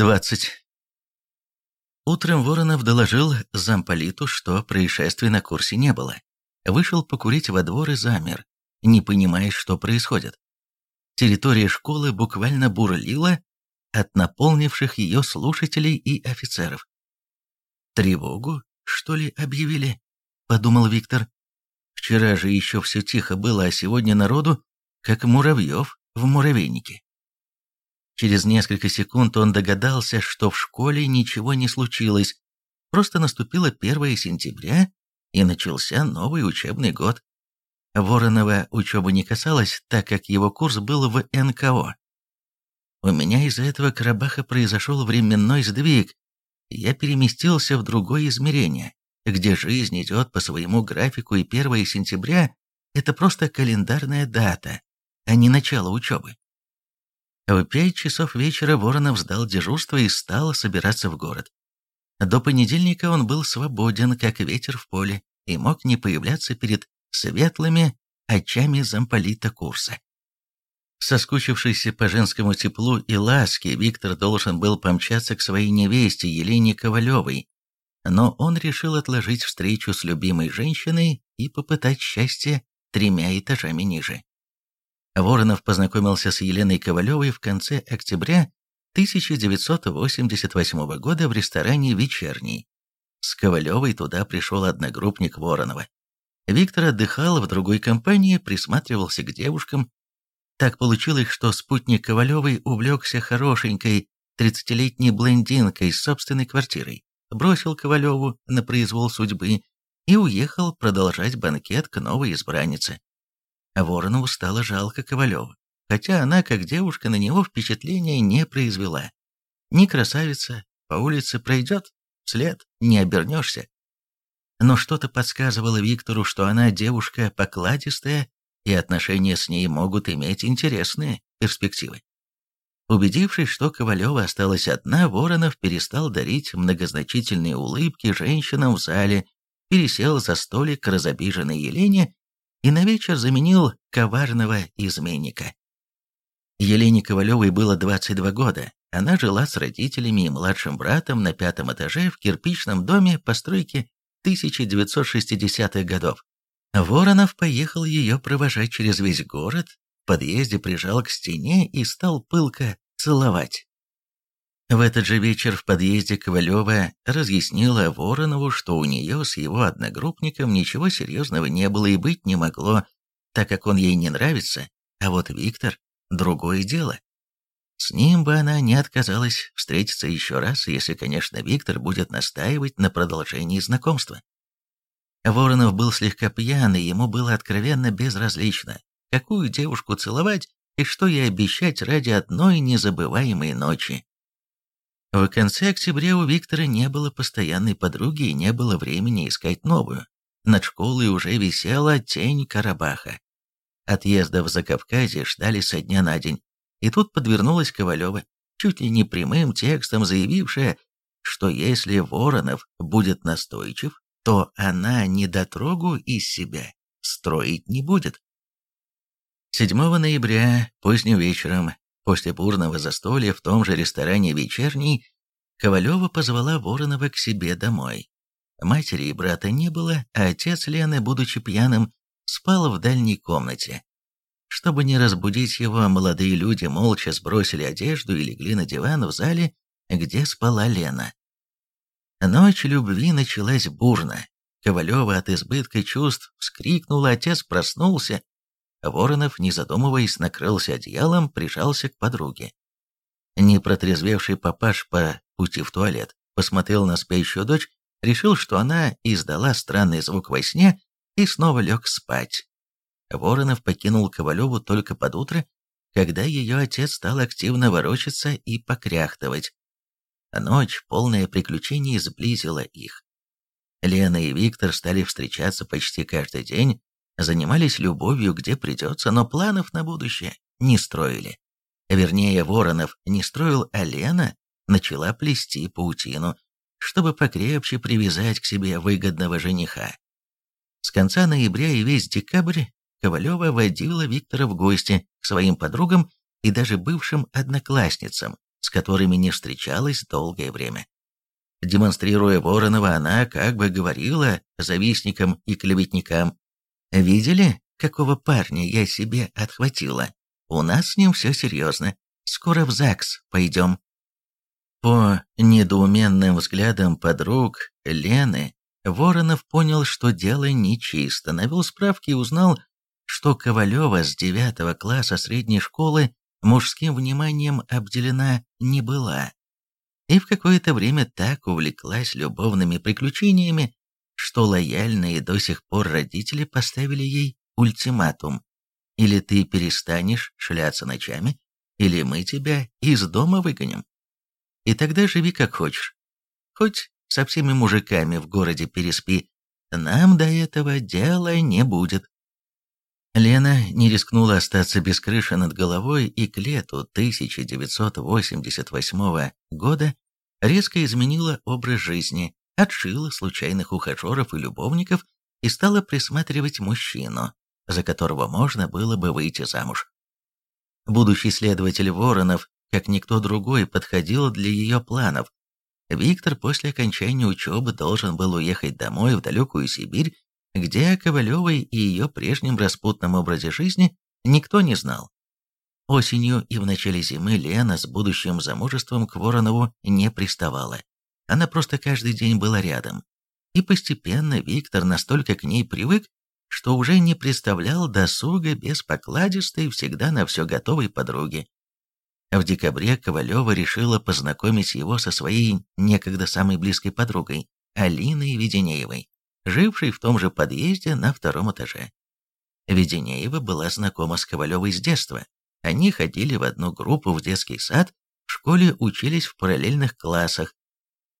20. Утром Воронов доложил замполиту, что происшествия на курсе не было. Вышел покурить во двор и замер, не понимая, что происходит. Территория школы буквально бурлила от наполнивших ее слушателей и офицеров. «Тревогу, что ли, объявили?» – подумал Виктор. «Вчера же еще все тихо было, а сегодня народу, как муравьев в муравейнике». Через несколько секунд он догадался, что в школе ничего не случилось, просто наступило 1 сентября и начался новый учебный год. Воронова учеба не касалась, так как его курс был в НКО. У меня из-за этого Карабаха произошел временной сдвиг. Я переместился в другое измерение, где жизнь идет по своему графику, и 1 сентября – это просто календарная дата, а не начало учебы. В пять часов вечера Воронов сдал дежурство и стал собираться в город. До понедельника он был свободен, как ветер в поле, и мог не появляться перед светлыми очами замполита курса. Соскучившийся по женскому теплу и ласке, Виктор должен был помчаться к своей невесте Елене Ковалевой, но он решил отложить встречу с любимой женщиной и попытать счастье тремя этажами ниже. Воронов познакомился с Еленой Ковалевой в конце октября 1988 года в ресторане «Вечерний». С Ковалевой туда пришел одногруппник Воронова. Виктор отдыхал в другой компании, присматривался к девушкам. Так получилось, что спутник Ковалевой увлекся хорошенькой 30-летней блондинкой с собственной квартирой, бросил Ковалеву на произвол судьбы и уехал продолжать банкет к новой избраннице. Воронову стало жалко Ковалева, хотя она, как девушка, на него впечатления не произвела. Не красавица, по улице пройдет, вслед не обернешься. Но что-то подсказывало Виктору, что она девушка покладистая, и отношения с ней могут иметь интересные перспективы. Убедившись, что Ковалева осталась одна, Воронов перестал дарить многозначительные улыбки женщинам в зале, пересел за столик к разобиженной Елене и на вечер заменил коварного изменника. Елене Ковалевой было 22 года. Она жила с родителями и младшим братом на пятом этаже в кирпичном доме постройки 1960-х годов. Воронов поехал ее провожать через весь город, в подъезде прижал к стене и стал пылко целовать. В этот же вечер в подъезде Ковалева разъяснила Воронову, что у нее с его одногруппником ничего серьезного не было и быть не могло, так как он ей не нравится, а вот Виктор – другое дело. С ним бы она не отказалась встретиться еще раз, если, конечно, Виктор будет настаивать на продолжении знакомства. Воронов был слегка пьян, и ему было откровенно безразлично, какую девушку целовать и что ей обещать ради одной незабываемой ночи. В конце октября у Виктора не было постоянной подруги и не было времени искать новую. Над школой уже висела тень Карабаха. Отъезда в Закавказье ждали со дня на день. И тут подвернулась Ковалева, чуть ли не прямым текстом заявившая, что если Воронов будет настойчив, то она недотрогу из себя строить не будет. 7 ноября, поздним вечером, После бурного застолья в том же ресторане «Вечерний» Ковалева позвала Воронова к себе домой. Матери и брата не было, а отец Лены, будучи пьяным, спал в дальней комнате. Чтобы не разбудить его, молодые люди молча сбросили одежду и легли на диван в зале, где спала Лена. Ночь любви началась бурно. Ковалева от избытка чувств вскрикнула, отец проснулся, Воронов, не задумываясь, накрылся одеялом, прижался к подруге. Не протрезвевший папаш по пути в туалет посмотрел на спящую дочь, решил, что она издала странный звук во сне и снова лег спать. Воронов покинул Ковалеву только под утро, когда ее отец стал активно ворочаться и покряхтывать. Ночь, полная приключений, сблизила их. Лена и Виктор стали встречаться почти каждый день, занимались любовью где придется, но планов на будущее не строили. Вернее, Воронов не строил, а Лена начала плести паутину, чтобы покрепче привязать к себе выгодного жениха. С конца ноября и весь декабрь Ковалева водила Виктора в гости к своим подругам и даже бывшим одноклассницам, с которыми не встречалась долгое время. Демонстрируя Воронова, она как бы говорила завистникам и клеветникам, «Видели, какого парня я себе отхватила? У нас с ним все серьезно. Скоро в ЗАГС пойдем». По недоуменным взглядам подруг Лены, Воронов понял, что дело нечисто, навел справки и узнал, что Ковалева с девятого класса средней школы мужским вниманием обделена не была. И в какое-то время так увлеклась любовными приключениями, что лояльные до сих пор родители поставили ей ультиматум. Или ты перестанешь шляться ночами, или мы тебя из дома выгоним. И тогда живи как хочешь. Хоть со всеми мужиками в городе переспи, нам до этого дела не будет. Лена не рискнула остаться без крыши над головой и к лету 1988 года резко изменила образ жизни, отшила случайных ухажеров и любовников и стала присматривать мужчину, за которого можно было бы выйти замуж. Будущий следователь Воронов, как никто другой, подходил для ее планов. Виктор после окончания учебы должен был уехать домой в далекую Сибирь где о Ковалевой и ее прежнем распутном образе жизни никто не знал. Осенью и в начале зимы Лена с будущим замужеством к Воронову не приставала. Она просто каждый день была рядом. И постепенно Виктор настолько к ней привык, что уже не представлял досуга без покладистой, всегда на все готовой подруги. В декабре Ковалева решила познакомить его со своей некогда самой близкой подругой, Алиной Веденеевой живший в том же подъезде на втором этаже. Веденеева была знакома с Ковалевой с детства. Они ходили в одну группу в детский сад, в школе учились в параллельных классах.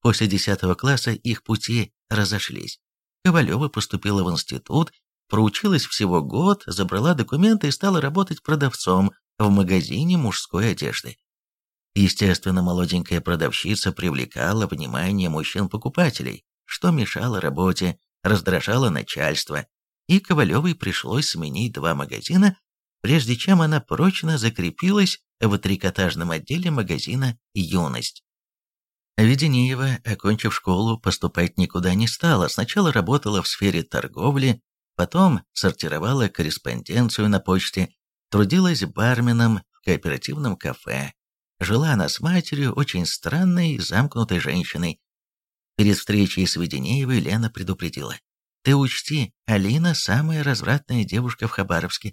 После 10 класса их пути разошлись. Ковалева поступила в институт, проучилась всего год, забрала документы и стала работать продавцом в магазине мужской одежды. Естественно, молоденькая продавщица привлекала внимание мужчин-покупателей, что мешало работе, раздражало начальство, и Ковалевой пришлось сменить два магазина, прежде чем она прочно закрепилась в трикотажном отделе магазина «Юность». Веденеева, окончив школу, поступать никуда не стала. Сначала работала в сфере торговли, потом сортировала корреспонденцию на почте, трудилась барменом в кооперативном кафе. Жила она с матерью, очень странной, замкнутой женщиной, Перед встречей с Веденеевой Лена предупредила. «Ты учти, Алина самая развратная девушка в Хабаровске.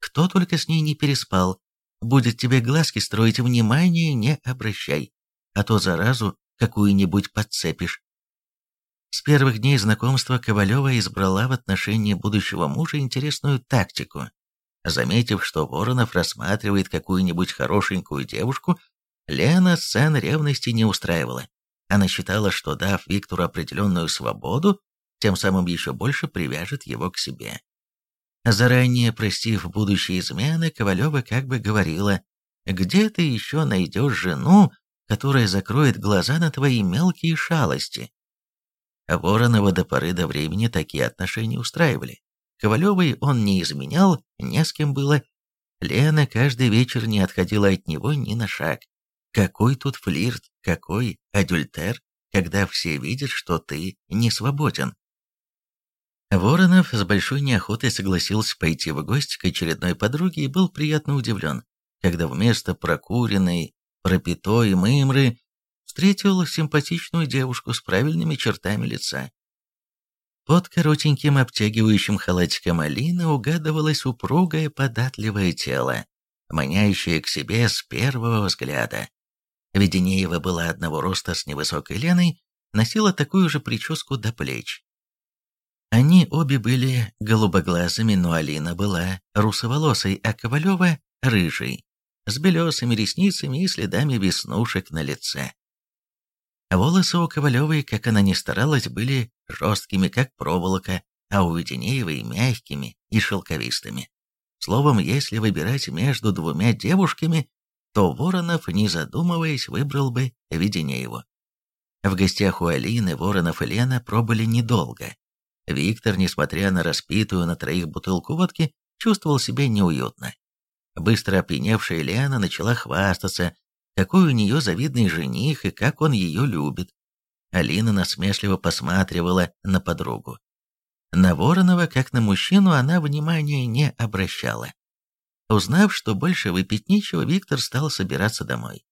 Кто только с ней не переспал. Будет тебе глазки строить, внимание не обращай, а то заразу какую-нибудь подцепишь». С первых дней знакомства Ковалева избрала в отношении будущего мужа интересную тактику. Заметив, что Воронов рассматривает какую-нибудь хорошенькую девушку, Лена сцен ревности не устраивала. Она считала, что дав Виктору определенную свободу, тем самым еще больше привяжет его к себе. Заранее простив будущие измены, Ковалева как бы говорила, «Где ты еще найдешь жену, которая закроет глаза на твои мелкие шалости?» Воронова до поры до времени такие отношения устраивали. Ковалевой он не изменял, не с кем было. Лена каждый вечер не отходила от него ни на шаг. Какой тут флирт, какой адюльтер, когда все видят, что ты не свободен? Воронов с большой неохотой согласился пойти в гости к очередной подруге и был приятно удивлен, когда вместо прокуренной, пропитой мымры встретил симпатичную девушку с правильными чертами лица. Под коротеньким обтягивающим халатиком Алины угадывалось упругое податливое тело, манящее к себе с первого взгляда. Веденеева была одного роста с невысокой Леной, носила такую же прическу до плеч. Они обе были голубоглазыми, но Алина была русоволосой, а Ковалева — рыжей, с белесыми ресницами и следами веснушек на лице. Волосы у Ковалевой, как она ни старалась, были жесткими, как проволока, а у Веденеевой мягкими и шелковистыми. Словом, если выбирать между двумя девушками, то Воронов, не задумываясь, выбрал бы Веденееву. В гостях у Алины Воронов и Лена пробыли недолго. Виктор, несмотря на распитую на троих бутылку водки, чувствовал себя неуютно. Быстро опьяневшая Лена начала хвастаться, какой у нее завидный жених и как он ее любит. Алина насмешливо посматривала на подругу. На Воронова, как на мужчину, она внимания не обращала. Узнав, что больше выпить нечего, Виктор стал собираться домой.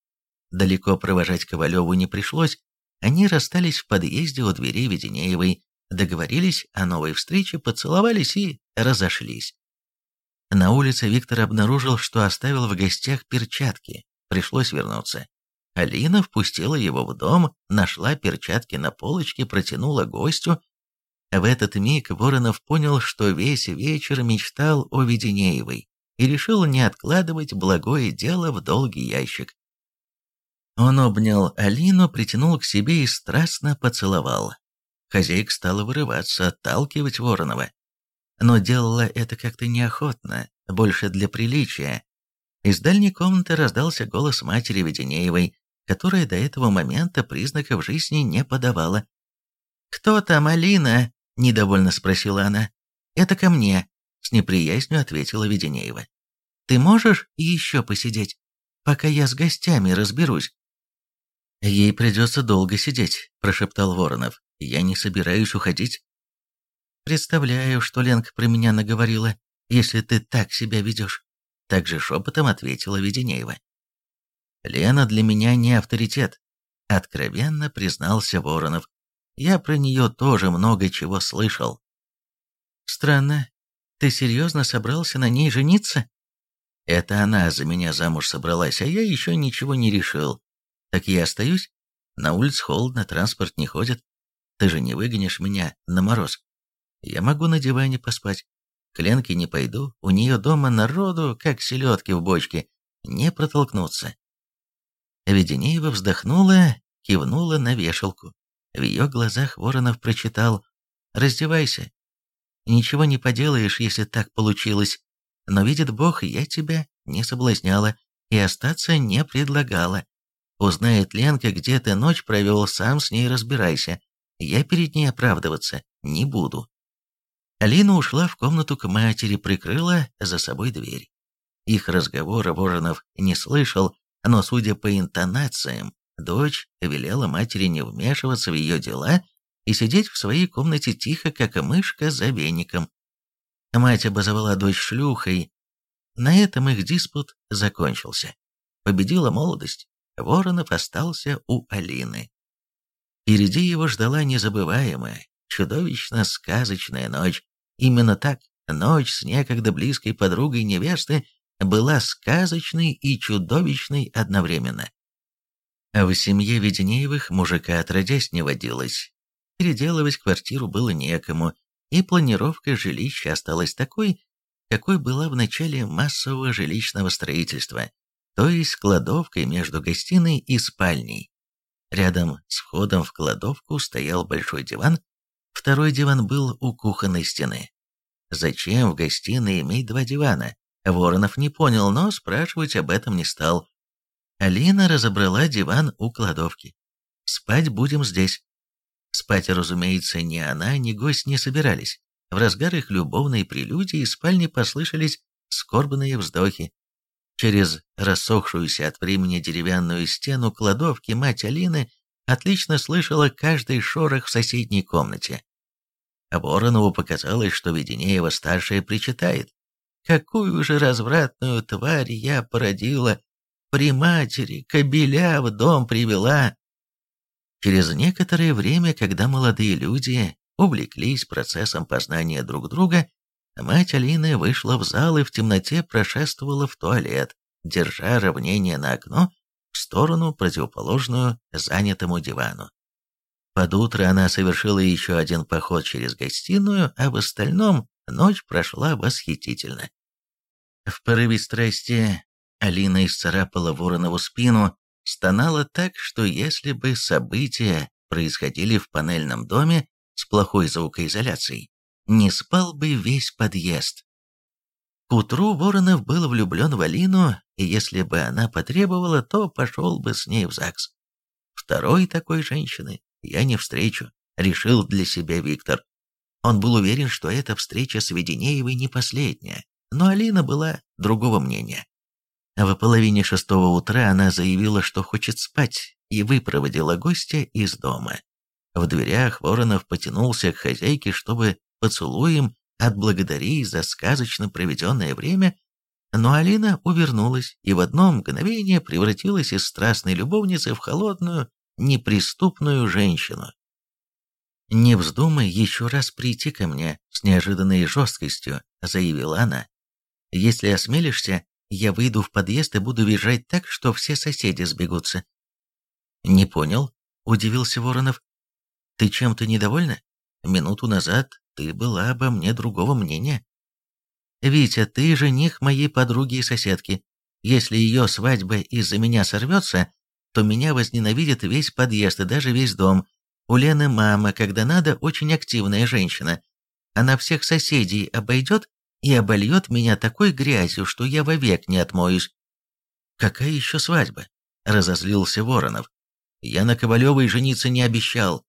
Далеко провожать Ковалеву не пришлось, они расстались в подъезде у дверей Веденеевой, договорились о новой встрече, поцеловались и разошлись. На улице Виктор обнаружил, что оставил в гостях перчатки, пришлось вернуться. Алина впустила его в дом, нашла перчатки на полочке, протянула гостю. В этот миг Воронов понял, что весь вечер мечтал о Веденеевой и решил не откладывать благое дело в долгий ящик. Он обнял Алину, притянул к себе и страстно поцеловал. Хозяйка стала вырываться, отталкивать Воронова. Но делала это как-то неохотно, больше для приличия. Из дальней комнаты раздался голос матери Веденеевой, которая до этого момента признаков жизни не подавала. «Кто там, Алина?» – недовольно спросила она. «Это ко мне», – с неприязнью ответила Веденеева. «Ты можешь еще посидеть, пока я с гостями разберусь?» «Ей придется долго сидеть», – прошептал Воронов. «Я не собираюсь уходить». «Представляю, что Ленка про меня наговорила, если ты так себя ведешь», – также шепотом ответила Веденеева. Лена для меня не авторитет, откровенно признался Воронов. Я про нее тоже много чего слышал. Странно, ты серьезно собрался на ней жениться? Это она за меня замуж собралась, а я еще ничего не решил. Так я остаюсь? На улице холодно, транспорт не ходит. Ты же не выгонишь меня на мороз. Я могу на диване поспать. К Ленке не пойду, у нее дома народу, как селедки в бочке, не протолкнуться. Веденеева вздохнула, кивнула на вешалку. В ее глазах Воронов прочитал «Раздевайся. Ничего не поделаешь, если так получилось. Но, видит Бог, я тебя не соблазняла и остаться не предлагала. Узнает Ленка, где ты ночь провел, сам с ней разбирайся. Я перед ней оправдываться не буду». Алина ушла в комнату к матери, прикрыла за собой дверь. Их разговора Воронов не слышал, но, судя по интонациям, дочь велела матери не вмешиваться в ее дела и сидеть в своей комнате тихо, как мышка за веником. Мать обозвала дочь шлюхой. На этом их диспут закончился. Победила молодость. Воронов остался у Алины. Впереди его ждала незабываемая, чудовищно сказочная ночь. Именно так, ночь с некогда близкой подругой невесты была сказочной и чудовищной одновременно. В семье Веденеевых мужика отродясь не водилось. Переделывать квартиру было некому, и планировка жилища осталась такой, какой была в начале массового жилищного строительства, то есть кладовкой между гостиной и спальней. Рядом с входом в кладовку стоял большой диван, второй диван был у кухонной стены. Зачем в гостиной иметь два дивана? Воронов не понял, но спрашивать об этом не стал. Алина разобрала диван у кладовки. «Спать будем здесь». Спать, разумеется, ни она, ни гость не собирались. В разгар их любовной прелюдии из спальни послышались скорбные вздохи. Через рассохшуюся от времени деревянную стену кладовки мать Алины отлично слышала каждый шорох в соседней комнате. Воронову показалось, что Веденеева-старшая причитает. Какую же развратную тварь я породила, при матери, кобеля в дом привела. Через некоторое время, когда молодые люди увлеклись процессом познания друг друга, мать Алины вышла в зал и в темноте прошествовала в туалет, держа равнение на окно в сторону, противоположную занятому дивану. Под утро она совершила еще один поход через гостиную, а в остальном Ночь прошла восхитительно. В порыве страсти Алина исцарапала Воронову спину, стонала так, что если бы события происходили в панельном доме с плохой звукоизоляцией, не спал бы весь подъезд. К утру Воронов был влюблен в Алину, и если бы она потребовала, то пошел бы с ней в ЗАГС. Второй такой женщины я не встречу, решил для себя Виктор. Он был уверен, что эта встреча с Веденеевой не последняя, но Алина была другого мнения. В половине шестого утра она заявила, что хочет спать, и выпроводила гостя из дома. В дверях Воронов потянулся к хозяйке, чтобы поцелуем отблагодарить за сказочно проведенное время, но Алина увернулась и в одно мгновение превратилась из страстной любовницы в холодную, неприступную женщину. «Не вздумай еще раз прийти ко мне с неожиданной жесткостью», — заявила она. «Если осмелишься, я выйду в подъезд и буду визжать так, что все соседи сбегутся». «Не понял», — удивился Воронов. «Ты чем-то недовольна? Минуту назад ты была обо мне другого мнения». «Витя, ты жених моей подруги и соседки. Если ее свадьба из-за меня сорвется, то меня возненавидит весь подъезд и даже весь дом. У Лены мама, когда надо, очень активная женщина. Она всех соседей обойдет и обольет меня такой грязью, что я вовек не отмоюсь. «Какая еще свадьба?» — разозлился Воронов. «Я на Ковалевой жениться не обещал».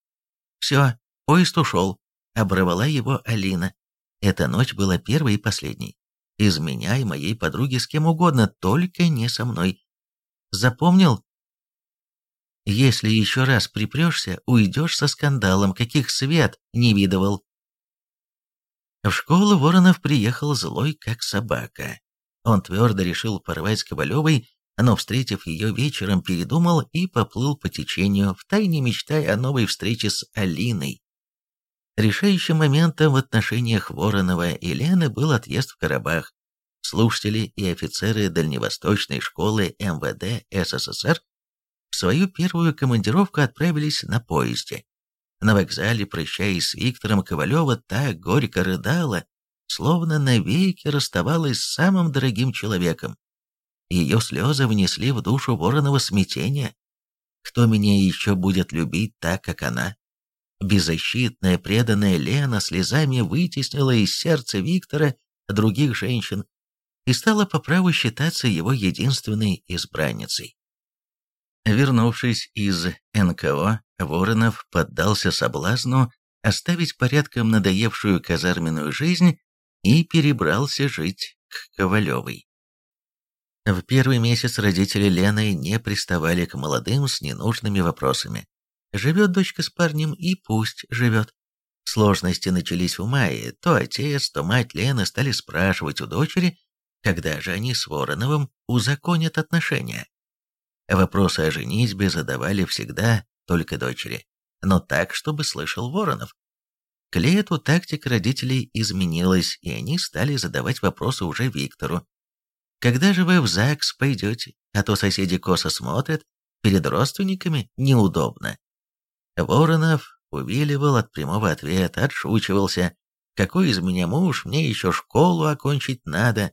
«Все, поезд ушел», — оборвала его Алина. Эта ночь была первой и последней. Изменяй моей подруге с кем угодно, только не со мной. Запомнил? Если еще раз припрешься, уйдешь со скандалом, каких свет не видывал. В школу Воронов приехал злой, как собака. Он твердо решил порвать с Ковалевой, но, встретив ее вечером, передумал и поплыл по течению, втайне мечтая о новой встрече с Алиной. Решающим моментом в отношениях Воронова и Лены был отъезд в Карабах. Слушатели и офицеры Дальневосточной школы МВД СССР в свою первую командировку отправились на поезде. На вокзале, прощаясь с Виктором, Ковалева так горько рыдала, словно навеки расставалась с самым дорогим человеком. Ее слезы внесли в душу Воронова смятение. Кто меня еще будет любить так, как она? Беззащитная, преданная Лена слезами вытеснила из сердца Виктора других женщин и стала по праву считаться его единственной избранницей. Вернувшись из НКО, Воронов поддался соблазну оставить порядком надоевшую казарменную жизнь и перебрался жить к Ковалевой. В первый месяц родители Лены не приставали к молодым с ненужными вопросами. Живет дочка с парнем и пусть живет. Сложности начались в мае. То отец, то мать Лены стали спрашивать у дочери, когда же они с Вороновым узаконят отношения. Вопросы о женитьбе задавали всегда только дочери, но так, чтобы слышал Воронов. К лету тактика родителей изменилась, и они стали задавать вопросы уже Виктору. «Когда же вы в ЗАГС пойдете? А то соседи косо смотрят, перед родственниками неудобно». Воронов увиливал от прямого ответа, отшучивался. «Какой из меня муж, мне еще школу окончить надо».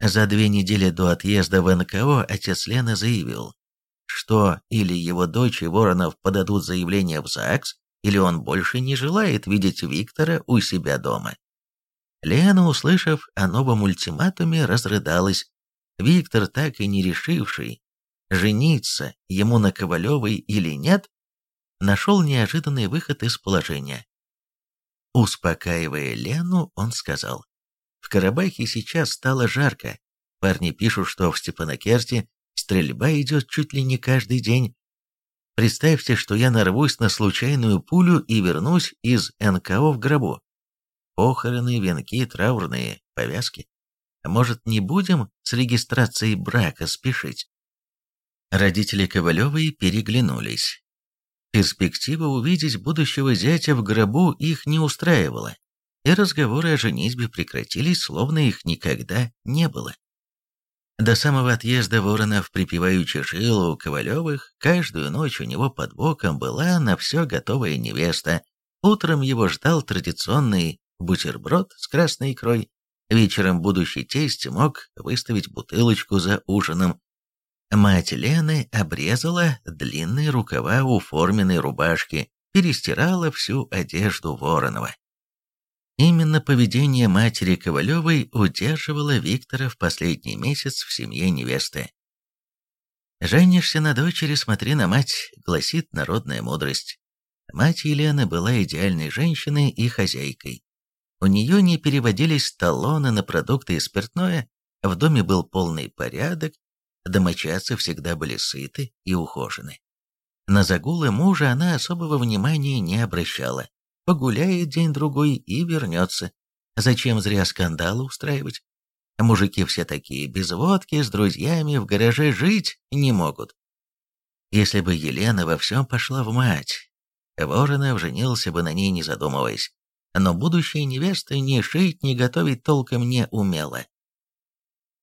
За две недели до отъезда в НКО отец Лены заявил, что или его дочь и Воронов подадут заявление в ЗАГС, или он больше не желает видеть Виктора у себя дома. Лена, услышав о новом ультиматуме, разрыдалась. Виктор, так и не решивший, жениться ему на Ковалевой или нет, нашел неожиданный выход из положения. Успокаивая Лену, он сказал, «В Карабахе сейчас стало жарко. Парни пишут, что в Степанакерте стрельба идет чуть ли не каждый день. Представьте, что я нарвусь на случайную пулю и вернусь из НКО в гробу. Похороны, венки, траурные повязки. Может, не будем с регистрацией брака спешить?» Родители Ковалевой переглянулись. Перспектива увидеть будущего зятя в гробу их не устраивала, и разговоры о женитьбе прекратились, словно их никогда не было. До самого отъезда Воронов припеваючи жил у Ковалевых, каждую ночь у него под боком была на все готовая невеста. Утром его ждал традиционный бутерброд с красной икрой. Вечером будущий тесть мог выставить бутылочку за ужином Мать Лены обрезала длинные рукава у форменной рубашки, перестирала всю одежду Воронова. Именно поведение матери Ковалевой удерживало Виктора в последний месяц в семье невесты. «Женишься на дочери, смотри на мать», — гласит народная мудрость. Мать Елены была идеальной женщиной и хозяйкой. У нее не переводились талоны на продукты и спиртное, В доме был полный порядок, домочадцы всегда были сыты и ухожены. На загулы мужа она особого внимания не обращала. Погуляет день-другой и вернется. Зачем зря скандалы устраивать? Мужики все такие, без водки, с друзьями, в гараже жить не могут. Если бы Елена во всем пошла в мать, Воронов женился бы на ней, не задумываясь. Но будущая невеста ни шить, ни готовить толком не умела.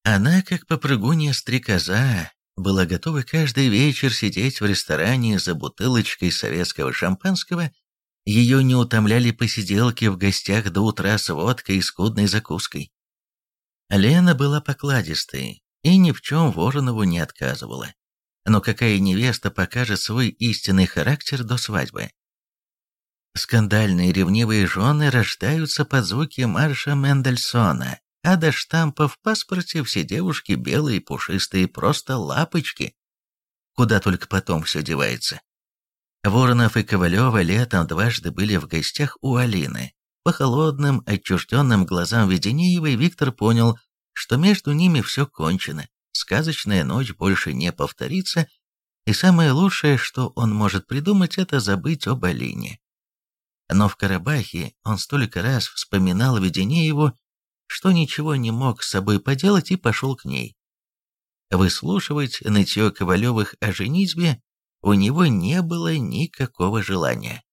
Она, как попрыгунья-стрекоза, была готова каждый вечер сидеть в ресторане за бутылочкой советского шампанского. Ее не утомляли посиделки в гостях до утра с водкой и скудной закуской. Лена была покладистой и ни в чем Воронову не отказывала. Но какая невеста покажет свой истинный характер до свадьбы? Скандальные ревнивые жены рождаются под звуки марша Мендельсона, а до штампа в паспорте все девушки белые, пушистые, просто лапочки. Куда только потом все девается. Воронов и Ковалева летом дважды были в гостях у Алины. По холодным, отчужденным глазам Веденеевой Виктор понял, что между ними все кончено, сказочная ночь больше не повторится, и самое лучшее, что он может придумать, это забыть об Алине. Но в Карабахе он столько раз вспоминал Веденееву, что ничего не мог с собой поделать и пошел к ней. Выслушивать нытье Ковалевых о женитьбе у него не было никакого желания.